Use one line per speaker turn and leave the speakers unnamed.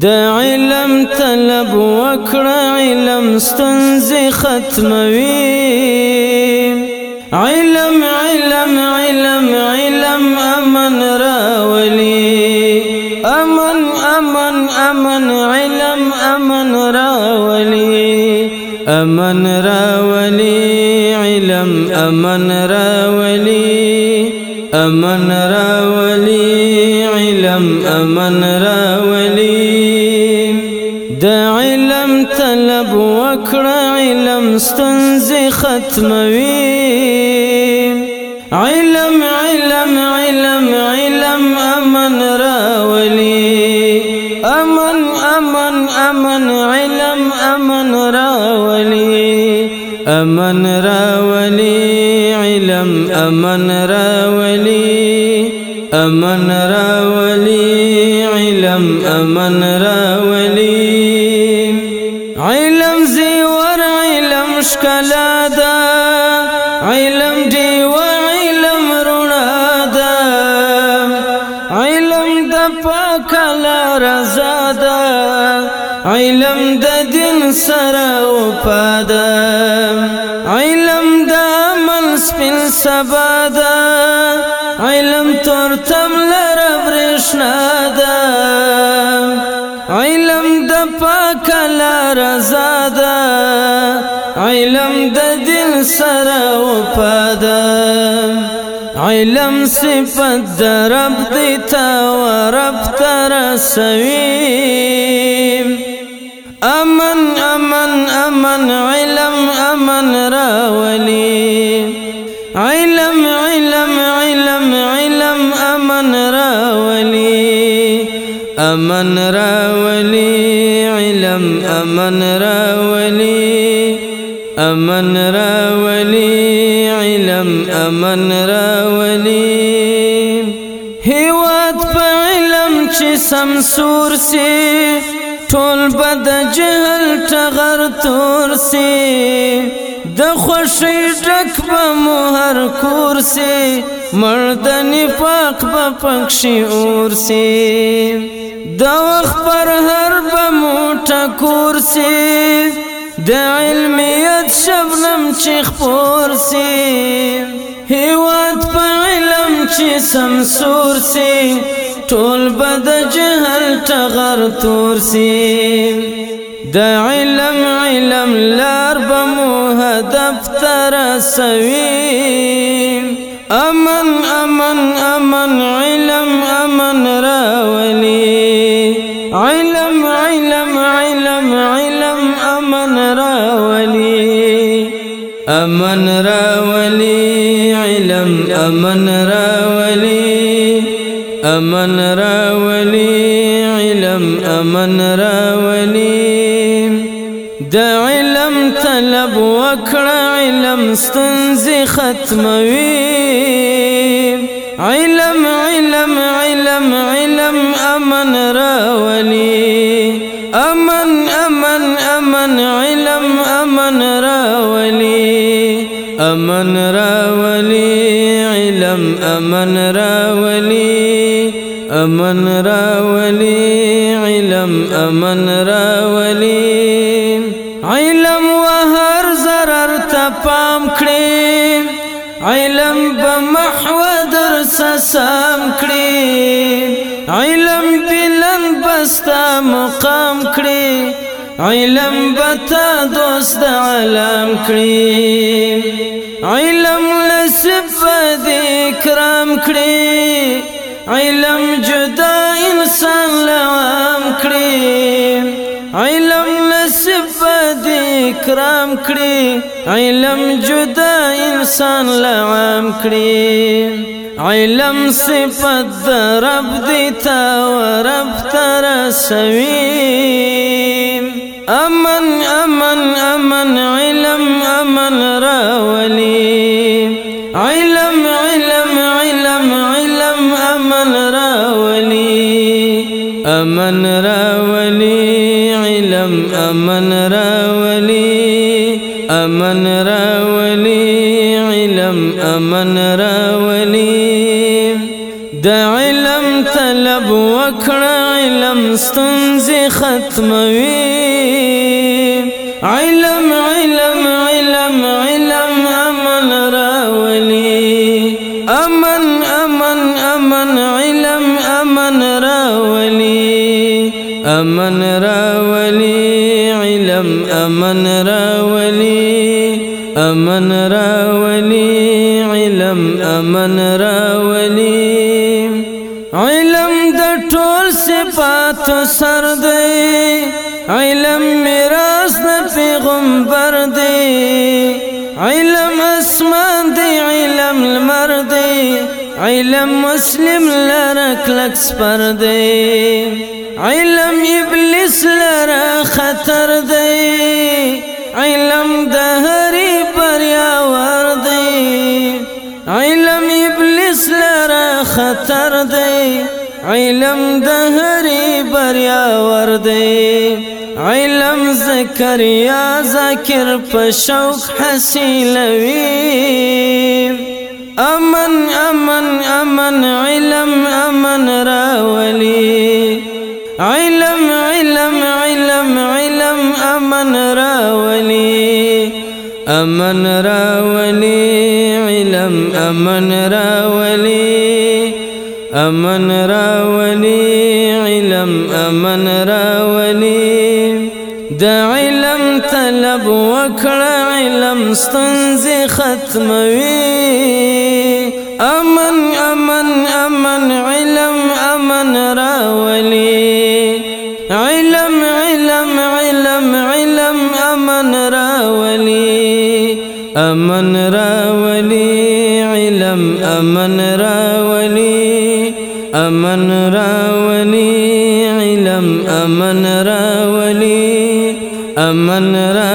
دا علم طلب وکړه علم ستنزې ختموي علم علم علم علم امن راولي امن امن امن علم امن راولي امن راولي علم امن راولي امن راولي علم امن ختموي علم علم علم علم امن راولي امن امن امن علم امن راولي امن راولي علم امن راولي امن راولي علم امن سپین سبا دا علم تورتم لرب رشنا دا علم د پاک لار زادا علم د دل سره وفادا علم صفت د رب دیتا و رب ترسویم امن امن امن, امن امن راولي امن راولي علم امن راولي هیواد په علم چې سمسور سي ټول بد جهل ټغر تور سي د خوشی ډک به مو هر کور سي مرد نفاق به پکشي اور سي د وخت پر هر بموټه کورسی د علمیت شبنم چې خپور سی هیواد په علم چې سمسور سی ټول بد جهل ټغر تور سی د علم علم لار بمو هدف تر سوي امن امن امن علم راولي امن راولي علم امن راولي د علم طلب وکړه علم ستنزي ختموي راولي علم امن راولي امن راولي علم امن راولي علم وهر ضرر ته پام کړې علم بمحو درس سام کړې علم بلند بستا مقام کړې علم بتا دوست عالم کړی اکرام کړي علم جدا انسان لوام کړي علم نصیب دې کرام کړي علم جدا انسان لوام کړي علم صفت رب دې تا ورب تر سوي ام ولي علم امن ولي امن ولي علم امن ولي دا علم طلب وكر علم ستونزې ختموي علم علم علم علم امن ولي امن امن امن علم امن ولي امن راولي علم امن راولي امن راولي علم امن راولي علم د ټول صفات سر دی علم میراث د پیغمبر دی علم اسمان دی علم المر دی علم مسلم لرک لکس پر دی علم ابلیس لره خطر دی علم د هری بریا ور دی علم ابلیس لره خطر دی علم د هری بریا ور دی علم زکریا ذکر په شوق حسیلوي امن راولي علم امن راولي امن راولي علم امن راولي دا علم طلب وکړه علم ستنزي ختموي امن امن راولي علم امن راولي امن راولي علم امن راولي امن راولي